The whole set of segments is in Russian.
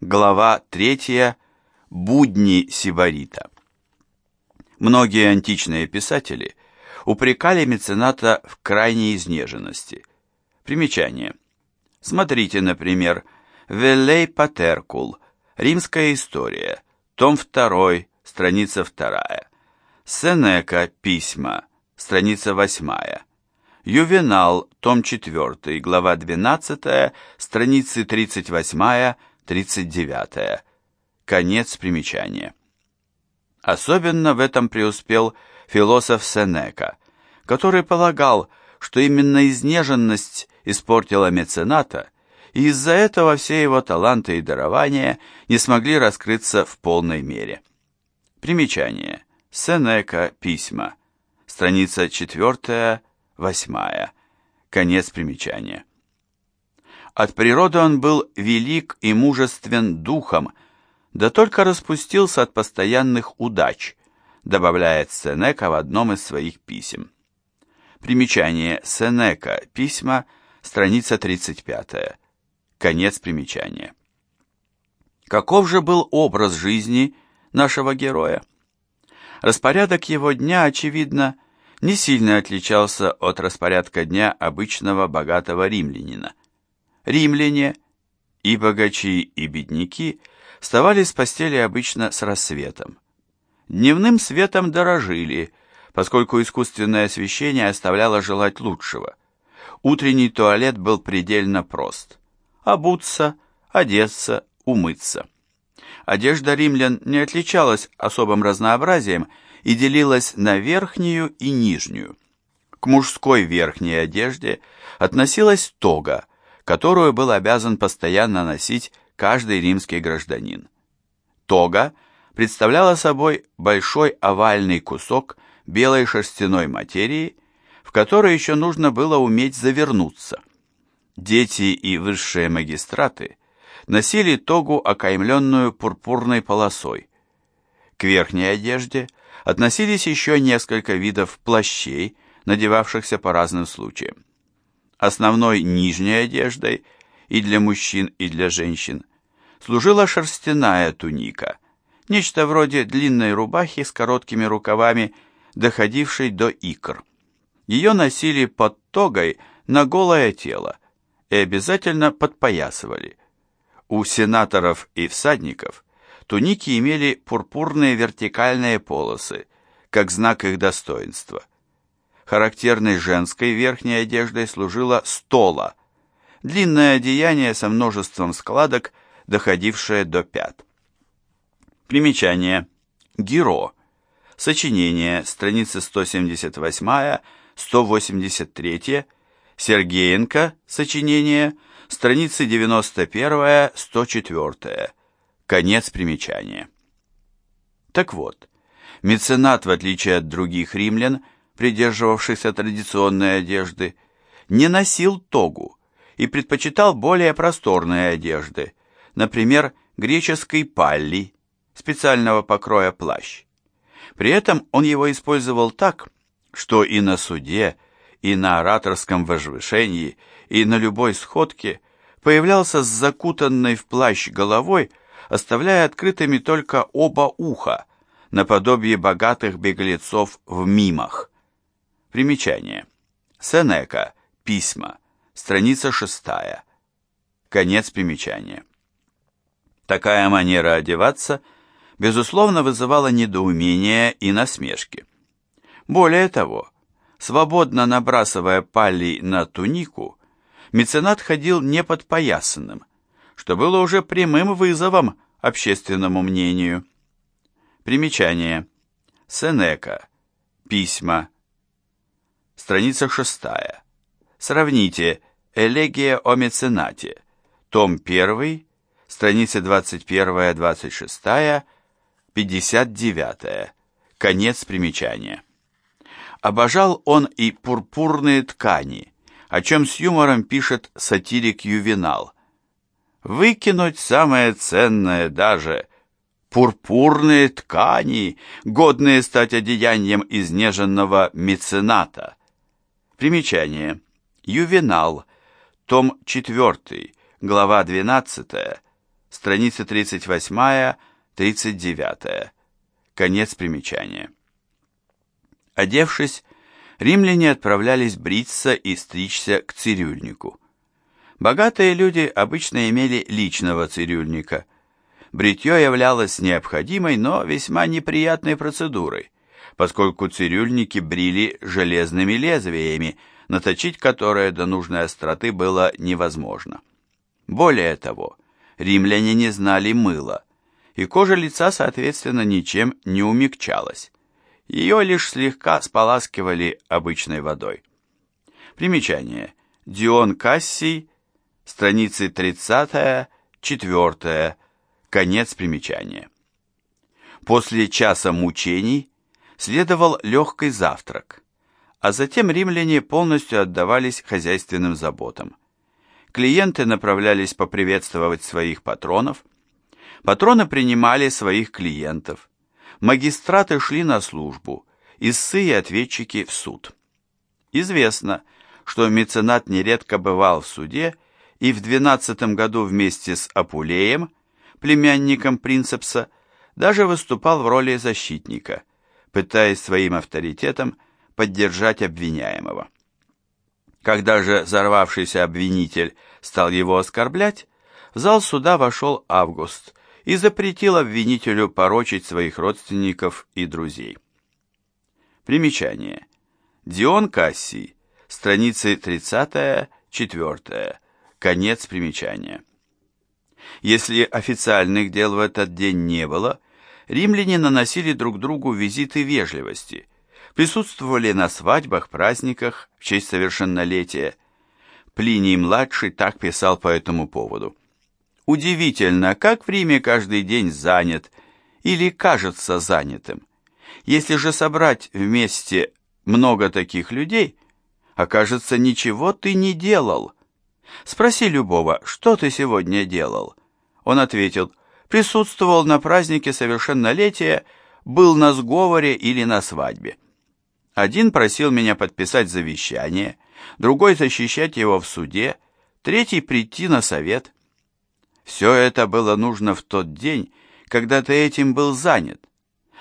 Глава 3. Будни Сибарита. Многие античные писатели упрекали мецената в крайней изнеженности. Примечание. Смотрите, например, Веллей Патеркул, Римская история, том 2, страница 2, Сенека, письма, страница 8, Ювенал, том 4, глава 12, страницы 38-39. Конец примечания. Особенно в этом преуспел философ Сенека, который полагал, что именно изнеженность испортила мецената, и из-за этого все его таланты и дарования не смогли раскрыться в полной мере. Примечание. Сенека. Письма. Страница 4 Восьмая. Конец примечания. От природы он был велик и мужествен духом, да только распустился от постоянных удач, добавляет Сенека в одном из своих писем. Примечание Сенека. Письма. Страница 35. Конец примечания. Каков же был образ жизни нашего героя? Распорядок его дня, очевидно, не сильно отличался от распорядка дня обычного богатого римлянина. Римляне, и богачи, и бедняки, вставали с постели обычно с рассветом. Дневным светом дорожили, поскольку искусственное освещение оставляло желать лучшего. Утренний туалет был предельно прост. Обуться, одеться, умыться. Одежда римлян не отличалась особым разнообразием и делилась на верхнюю и нижнюю. К мужской верхней одежде относилась тога, которую был обязан постоянно носить каждый римский гражданин. Тога представляла собой большой овальный кусок белой шерстяной материи, в который еще нужно было уметь завернуться. Дети и высшие магистраты носили тогу, окаймленную пурпурной полосой. К верхней одежде – относились еще несколько видов плащей, надевавшихся по разным случаям. Основной нижней одеждой и для мужчин, и для женщин служила шерстяная туника, нечто вроде длинной рубахи с короткими рукавами, доходившей до икр. Ее носили под тогой на голое тело и обязательно подпоясывали. У сенаторов и всадников Туники имели пурпурные вертикальные полосы, как знак их достоинства. Характерной женской верхней одеждой служила стола, длинное одеяние со множеством складок, доходившее до пят. Примечание. Геро. Сочинение, страницы 178-183, Сергеенко, сочинение, страницы 91-104. Конец примечания. Так вот, меценат, в отличие от других римлян, придерживавшихся традиционной одежды, не носил тогу и предпочитал более просторные одежды, например, греческий палли, специального покроя плащ. При этом он его использовал так, что и на суде, и на ораторском возвышении, и на любой сходке появлялся с закутанной в плащ головой оставляя открытыми только оба уха, наподобие богатых беглецов в мимах. Примечание. Сенека. Письма. Страница шестая. Конец примечания. Такая манера одеваться, безусловно, вызывала недоумение и насмешки. Более того, свободно набрасывая палли на тунику, меценат ходил неподпоясанным, что было уже прямым вызовом общественному мнению. Примечание. Сенека. Письма. Страница шестая. Сравните «Элегия о меценате», том 1, страницы 21-26, 59, конец примечания. Обожал он и пурпурные ткани, о чем с юмором пишет сатирик Ювенал выкинуть самое ценное даже пурпурные ткани, годные стать одеянием изнеженного мецената. Примечание. Ювенал, том 4, глава 12, страницы 38-39. Конец примечания. Одевшись, римляне отправлялись бриться и стричься к цирюльнику. Богатые люди обычно имели личного цирюльника. Бритье являлось необходимой, но весьма неприятной процедурой, поскольку цирюльники брили железными лезвиями, наточить которые до нужной остроты было невозможно. Более того, римляне не знали мыла, и кожа лица, соответственно, ничем не умягчалась. Ее лишь слегка споласкивали обычной водой. Примечание. Дион Кассий, страницы 30 4 конец примечания. После часа мучений следовал легкий завтрак, а затем римляне полностью отдавались хозяйственным заботам. Клиенты направлялись поприветствовать своих патронов, патроны принимали своих клиентов, магистраты шли на службу, истцы и ответчики в суд. Известно, что меценат нередко бывал в суде и в 12 году вместе с Апулеем, племянником принцепса, даже выступал в роли защитника, пытаясь своим авторитетом поддержать обвиняемого. Когда же взорвавшийся обвинитель стал его оскорблять, в зал суда вошел Август и запретил обвинителю порочить своих родственников и друзей. Примечание. Дион Кассий, страницы 30-4, конец примечания. Если официальных дел в этот день не было, римляне наносили друг другу визиты вежливости – присутствовали на свадьбах, праздниках в честь совершеннолетия. Плиний-младший так писал по этому поводу. Удивительно, как в Риме каждый день занят или кажется занятым. Если же собрать вместе много таких людей, окажется, ничего ты не делал. Спроси любого, что ты сегодня делал? Он ответил, присутствовал на празднике совершеннолетия, был на сговоре или на свадьбе. Один просил меня подписать завещание, другой защищать его в суде, третий прийти на совет. Все это было нужно в тот день, когда ты этим был занят.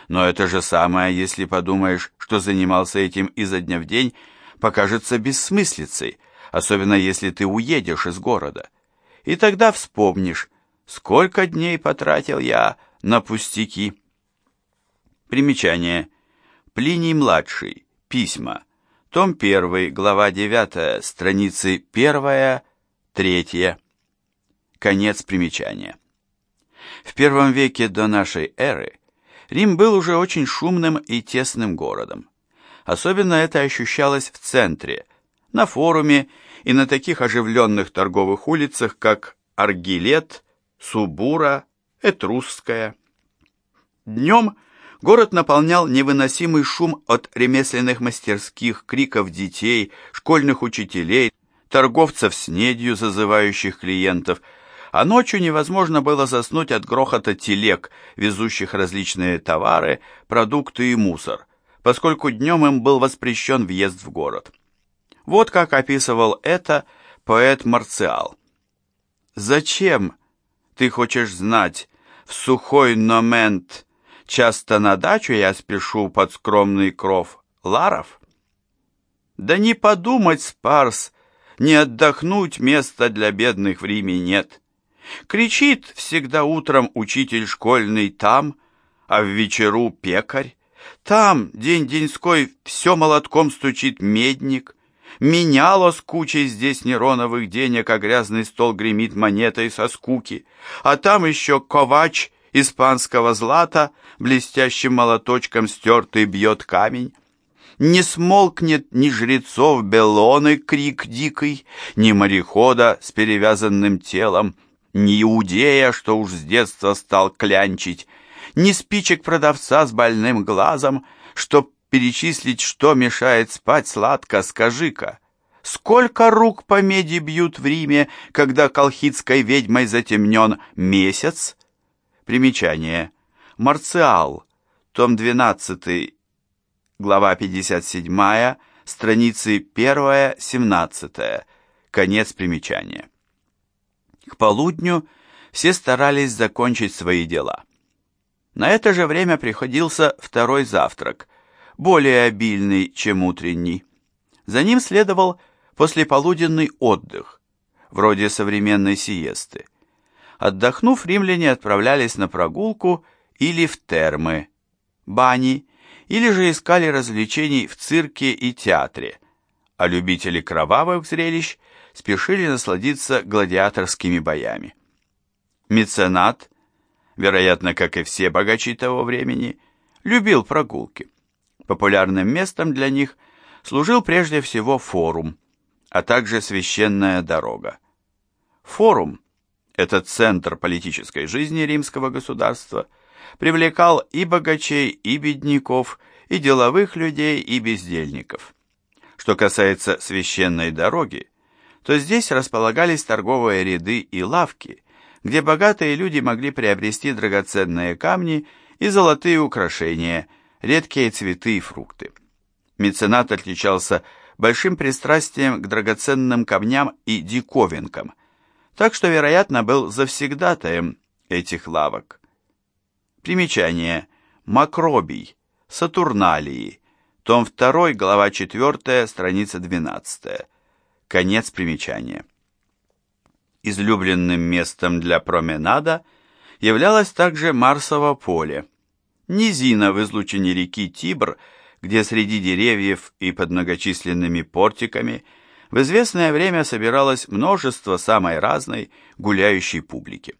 Но это же самое, если подумаешь, что занимался этим изо дня в день, покажется бессмыслицей, особенно если ты уедешь из города. И тогда вспомнишь, сколько дней потратил я на пустяки. Примечание. Плиний-младший. Письма. Том 1, глава 9, страницы 1, 3. Конец примечания. В первом веке до нашей эры Рим был уже очень шумным и тесным городом. Особенно это ощущалось в центре, на форуме и на таких оживленных торговых улицах, как Аргилет, Субура, Этрусская. Днем – Город наполнял невыносимый шум от ремесленных мастерских, криков детей, школьных учителей, торговцев с недью, зазывающих клиентов, а ночью невозможно было заснуть от грохота телег, везущих различные товары, продукты и мусор, поскольку днем им был воспрещен въезд в город. Вот как описывал это поэт Марциал. «Зачем, ты хочешь знать, в сухой момент Часто на дачу я спешу под скромный кров ларов. Да не подумать, Спарс, не отдохнуть места для бедных в Риме нет. Кричит всегда утром учитель школьный там, а в вечеру пекарь. Там день-деньской все молотком стучит медник. Меняло с кучей здесь нероновых денег, а грязный стол гремит монетой со скуки. А там еще ковач испанского злата блестящим молоточком стертый бьет камень. Не смолкнет ни жрецов Белоны крик дикий, ни морехода с перевязанным телом, ни иудея, что уж с детства стал клянчить, ни спичек продавца с больным глазом, чтоб перечислить, что мешает спать сладко, скажи-ка. Сколько рук по меди бьют в Риме, когда колхидской ведьмой затемнен месяц? Примечание. Марциал. Том 12. Глава 57. Страницы 1-17. Конец примечания. К полудню все старались закончить свои дела. На это же время приходился второй завтрак, более обильный, чем утренний. За ним следовал послеполуденный отдых, вроде современной сиесты. Отдохнув, римляне отправлялись на прогулку или в термы, бани, или же искали развлечений в цирке и театре, а любители кровавых зрелищ спешили насладиться гладиаторскими боями. Меценат, вероятно, как и все богачи того времени, любил прогулки. Популярным местом для них служил прежде всего форум, а также священная дорога. Форум, этот центр политической жизни римского государства, привлекал и богачей, и бедняков, и деловых людей, и бездельников. Что касается священной дороги, то здесь располагались торговые ряды и лавки, где богатые люди могли приобрести драгоценные камни и золотые украшения, редкие цветы и фрукты. Меценат отличался большим пристрастием к драгоценным камням и диковинкам, так что, вероятно, был завсегдатаем этих лавок. Примечание. Макробий. Сатурналии. Том 2, глава 4, страница 12. Конец примечания. Излюбленным местом для променада являлось также Марсово поле, низина в излучине реки Тибр, где среди деревьев и под многочисленными портиками в известное время собиралось множество самой разной гуляющей публики.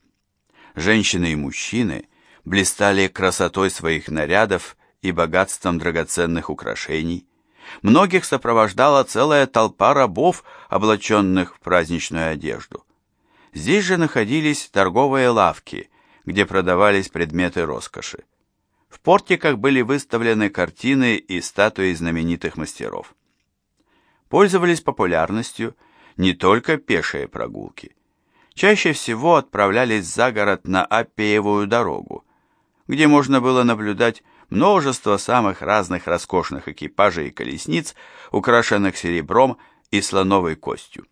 Женщины и мужчины блистали красотой своих нарядов и богатством драгоценных украшений, Многих сопровождала целая толпа рабов, облаченных в праздничную одежду. Здесь же находились торговые лавки, где продавались предметы роскоши. В портиках были выставлены картины и статуи знаменитых мастеров. Пользовались популярностью не только пешие прогулки. Чаще всего отправлялись за город на Аппеевую дорогу, где можно было наблюдать множество самых разных роскошных экипажей и колесниц, украшенных серебром и слоновой костью.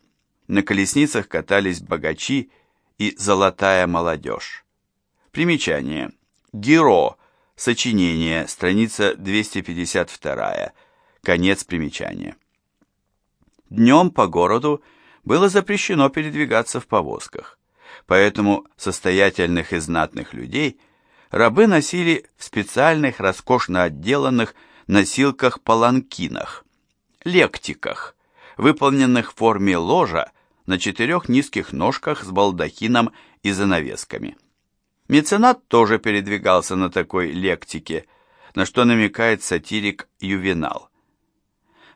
На колесницах катались богачи и золотая молодежь. Примечание. Геро. Сочинение. Страница 252. Конец примечания. Днем по городу было запрещено передвигаться в повозках, поэтому состоятельных и знатных людей – рабы носили в специальных роскошно отделанных носилках-паланкинах, лектиках, выполненных в форме ложа на четырех низких ножках с балдахином и занавесками. Меценат тоже передвигался на такой лектике, на что намекает сатирик Ювенал.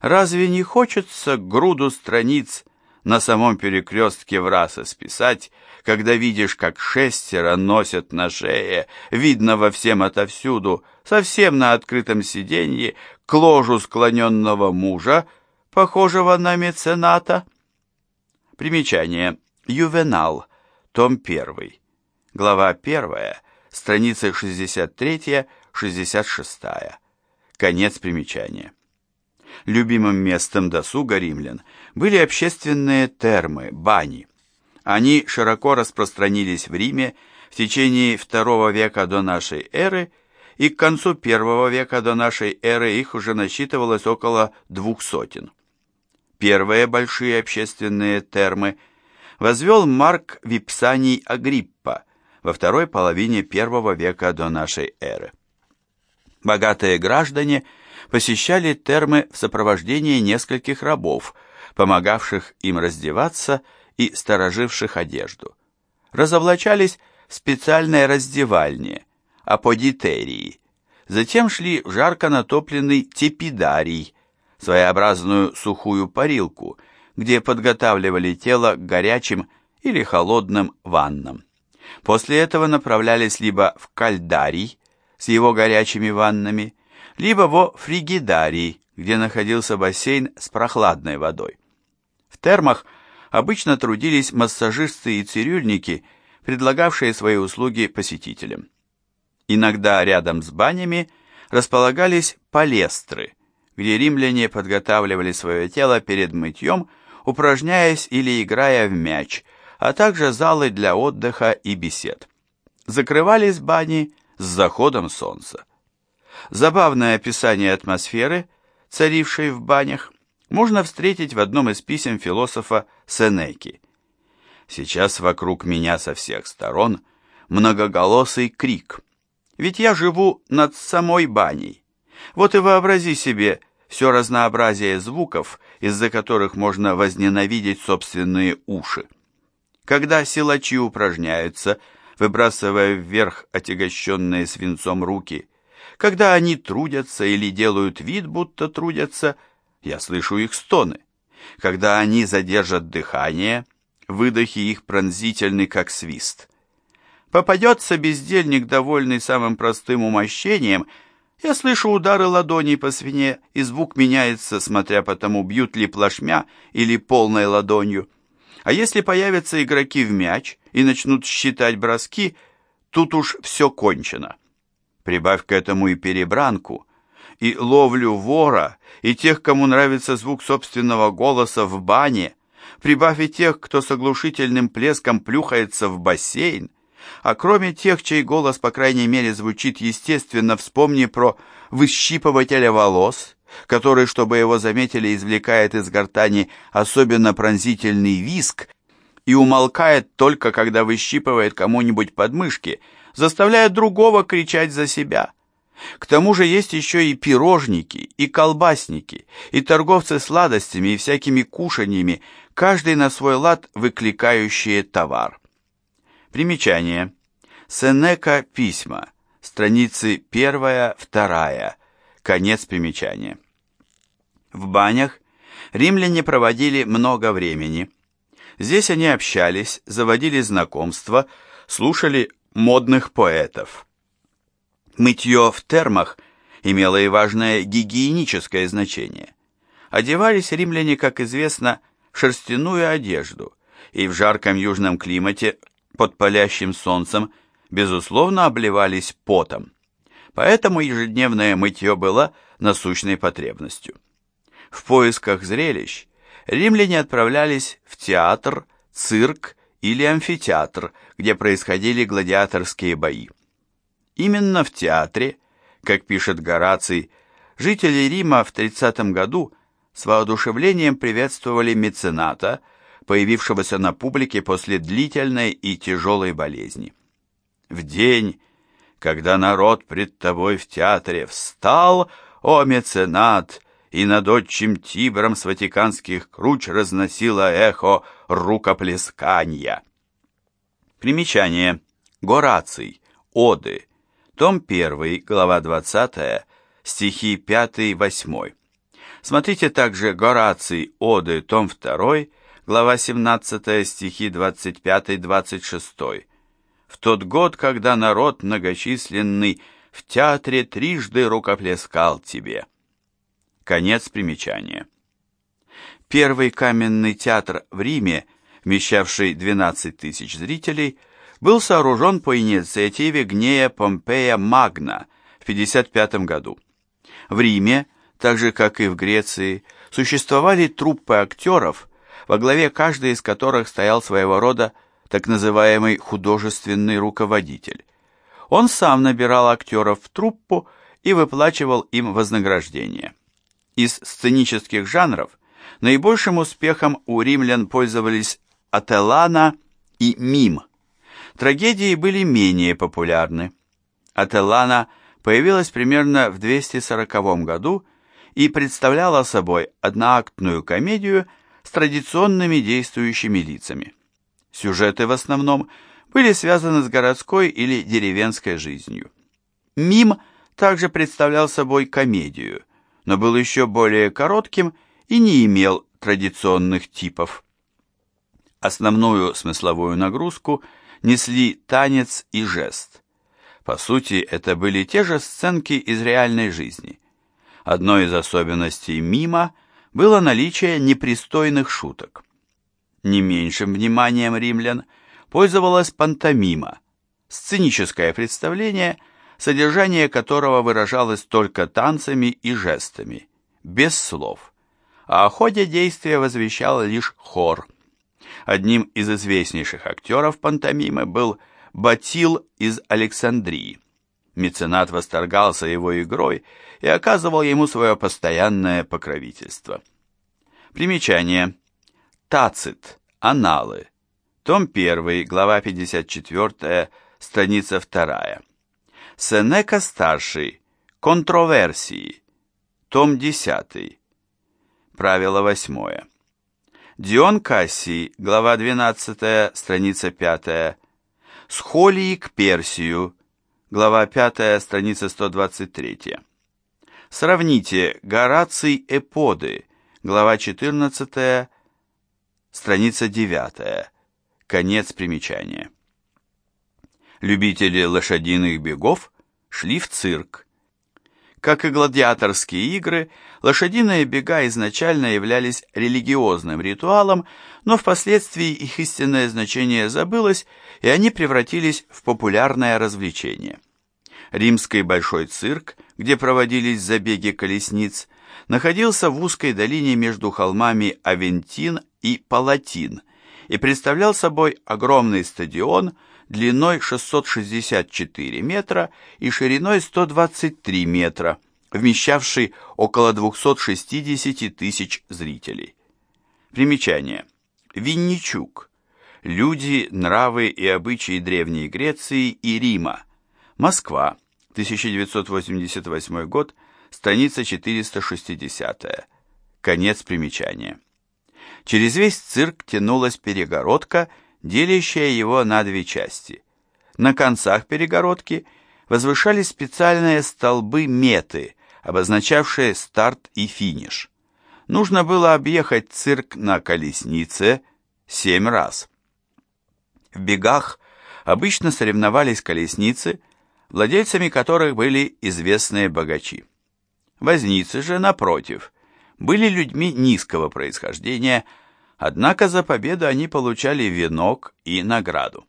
Разве не хочется груду страниц на самом перекрестке в раз исписать, когда видишь, как шестеро носят на шее, видно во всем отовсюду, совсем на открытом сиденье, к ложу склоненного мужа, похожего на мецената. Примечание. Ювенал. Том 1. Глава 1. Страница 63-66. Конец примечания. Любимым местом досуга римлян были общественные термы, бани. Они широко распространились в Риме в течение II века до нашей эры, и к концу I века до нашей эры их уже насчитывалось около двух сотен. Первые большие общественные термы возвел Марк Випсаний Агриппа во второй половине I века до нашей эры. Богатые граждане посещали термы в сопровождении нескольких рабов, помогавших им раздеваться и стороживших одежду. Разоблачались в специальной раздевальне, аподитерии. Затем шли в жарко натопленный тепидарий, своеобразную сухую парилку, где подготавливали тело к горячим или холодным ваннам. После этого направлялись либо в кальдарий с его горячими ваннами, либо во фригидарий, где находился бассейн с прохладной водой. В термах обычно трудились массажисты и цирюльники, предлагавшие свои услуги посетителям. Иногда рядом с банями располагались палестры, где римляне подготавливали свое тело перед мытьем, упражняясь или играя в мяч, а также залы для отдыха и бесед. Закрывались бани с заходом солнца. Забавное описание атмосферы, царившей в банях, можно встретить в одном из писем философа Сенеки. Сейчас вокруг меня со всех сторон многоголосый крик. Ведь я живу над самой баней. Вот и вообрази себе все разнообразие звуков, из-за которых можно возненавидеть собственные уши. Когда силачи упражняются, выбрасывая вверх отягощенные свинцом руки, когда они трудятся или делают вид, будто трудятся, я слышу их стоны. Когда они задержат дыхание, выдохи их пронзительны, как свист. Попадется бездельник, довольный самым простым умощением, я слышу удары ладоней по свине, и звук меняется, смотря по тому, бьют ли плашмя или полной ладонью. А если появятся игроки в мяч и начнут считать броски, тут уж все кончено. Прибавь к этому и перебранку, и ловлю вора, и тех, кому нравится звук собственного голоса в бане, прибавь и тех, кто с оглушительным плеском плюхается в бассейн, а кроме тех, чей голос, по крайней мере, звучит естественно, вспомни про выщипывателя волос, который, чтобы его заметили, извлекает из гортани особенно пронзительный виск и умолкает только, когда выщипывает кому-нибудь подмышки, заставляя другого кричать за себя. К тому же есть еще и пирожники, и колбасники, и торговцы сладостями и всякими кушаньями, каждый на свой лад выкликающие товар. Примечание. Сенека письма. Страницы 1-2. Конец примечания. В банях римляне проводили много времени. Здесь они общались, заводили знакомства, слушали модных поэтов. Мытье в термах имело и важное гигиеническое значение. Одевались римляне, как известно, в шерстяную одежду, и в жарком южном климате под палящим солнцем, безусловно, обливались потом. Поэтому ежедневное мытье было насущной потребностью. В поисках зрелищ римляне отправлялись в театр, цирк или амфитеатр, где происходили гладиаторские бои. Именно в театре, как пишет Гораций, жители Рима в 30 году с воодушевлением приветствовали мецената – появившегося на публике после длительной и тяжелой болезни. В день, когда народ пред тобой в театре встал, о меценат, и над отчим Тибром с ватиканских круч разносило эхо рукоплесканья. Примечание. Гораций. Оды. Том 1, глава 20, стихи 5-8. Смотрите также Гораций. Оды. Том 2, глава 17, стихи 25-26. В тот год, когда народ многочисленный в театре трижды рукоплескал тебе. Конец примечания. Первый каменный театр в Риме, вмещавший 12 тысяч зрителей, был сооружен по инициативе Гнея Помпея Магна в 55 году. В Риме, так же как и в Греции, существовали труппы актеров – во главе каждой из которых стоял своего рода так называемый художественный руководитель. Он сам набирал актеров в труппу и выплачивал им вознаграждение. Из сценических жанров наибольшим успехом у римлян пользовались Ателлана и Мим. Трагедии были менее популярны. Ателлана появилась примерно в 240 году и представляла собой одноактную комедию – с традиционными действующими лицами. Сюжеты в основном были связаны с городской или деревенской жизнью. Мим также представлял собой комедию, но был еще более коротким и не имел традиционных типов. Основную смысловую нагрузку несли танец и жест. По сути, это были те же сценки из реальной жизни. Одной из особенностей мима – было наличие непристойных шуток. Не меньшим вниманием римлян пользовалась пантомима, сценическое представление, содержание которого выражалось только танцами и жестами, без слов, а о ходе действия возвещал лишь хор. Одним из известнейших актеров пантомимы был Батил из Александрии. Меценат восторгался его игрой и оказывал ему свое постоянное покровительство. Примечание. Тацит. Аналы. Том 1, глава 54, страница 2. Сенека старший. Контроверсии. Том 10. Правило 8. Дион Кассий, глава 12, страница 5. Схолии к Персию, глава 5, страница 123. Сравните Гораций Эподы, глава 14, страница 9. Конец примечания. Любители лошадиных бегов шли в цирк. Как и гладиаторские игры, лошадиные бега изначально являлись религиозным ритуалом, но впоследствии их истинное значение забылось, и они превратились в популярное развлечение. Римский большой цирк, где проводились забеги колесниц, находился в узкой долине между холмами Авентин и Палатин и представлял собой огромный стадион длиной 664 метра и шириной 123 метра, вмещавший около 260 тысяч зрителей. Примечание. Винничук. Люди, нравы и обычаи Древней Греции и Рима. Москва. 1988 год. Страница 460. Конец примечания. Через весь цирк тянулась перегородка, делящая его на две части. На концах перегородки возвышались специальные столбы меты, обозначавшие старт и финиш. Нужно было объехать цирк на колеснице семь раз. В бегах обычно соревновались колесницы, владельцами которых были известные богачи. Возницы же, напротив, были людьми низкого происхождения, однако за победу они получали венок и награду.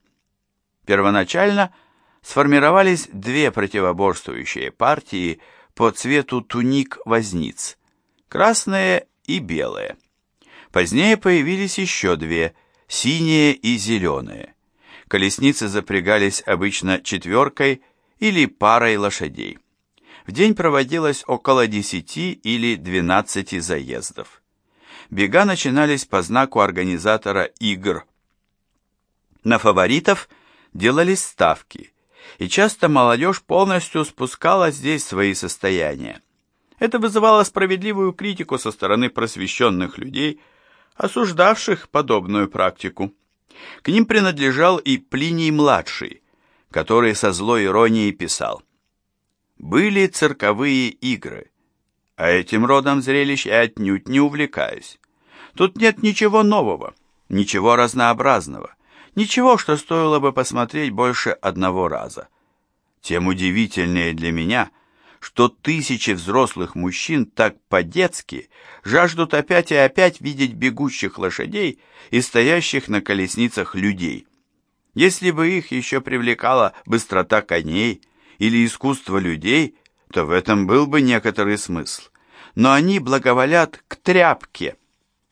Первоначально сформировались две противоборствующие партии по цвету туник возниц – красные и белые. Позднее появились еще две – синие и зеленые. Колесницы запрягались обычно четверкой или парой лошадей. В день проводилось около 10 или 12 заездов. Бега начинались по знаку организатора игр. На фаворитов делались ставки, и часто молодежь полностью спускала здесь свои состояния. Это вызывало справедливую критику со стороны просвещенных людей, осуждавших подобную практику. К ним принадлежал и Плиний-младший, который со злой иронией писал были цирковые игры, а этим родом зрелищ я отнюдь не увлекаюсь. Тут нет ничего нового, ничего разнообразного, ничего, что стоило бы посмотреть больше одного раза. Тем удивительнее для меня, что тысячи взрослых мужчин так по-детски жаждут опять и опять видеть бегущих лошадей и стоящих на колесницах людей. Если бы их еще привлекала быстрота коней, или искусство людей, то в этом был бы некоторый смысл. Но они благоволят к тряпке.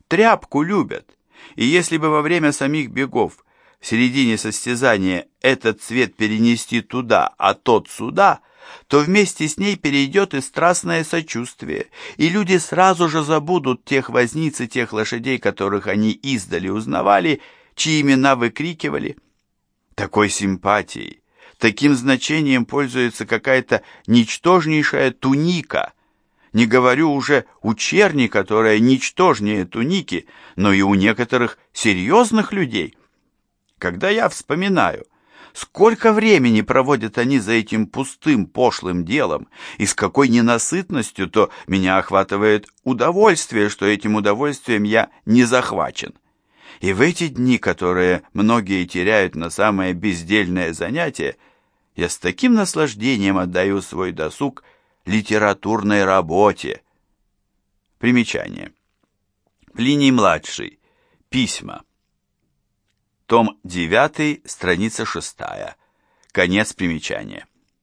Тряпку любят. И если бы во время самих бегов в середине состязания этот цвет перенести туда, а тот сюда, то вместе с ней перейдет и страстное сочувствие, и люди сразу же забудут тех возниц и тех лошадей, которых они издали узнавали, чьи имена выкрикивали. Такой симпатией, Таким значением пользуется какая-то ничтожнейшая туника. Не говорю уже у черни, которая ничтожнее туники, но и у некоторых серьезных людей. Когда я вспоминаю, сколько времени проводят они за этим пустым, пошлым делом, и с какой ненасытностью, то меня охватывает удовольствие, что этим удовольствием я не захвачен. И в эти дни, которые многие теряют на самое бездельное занятие, я с таким наслаждением отдаю свой досуг литературной работе. Примечание. Плиний-младший. Письма. Том 9, страница 6. Конец примечания.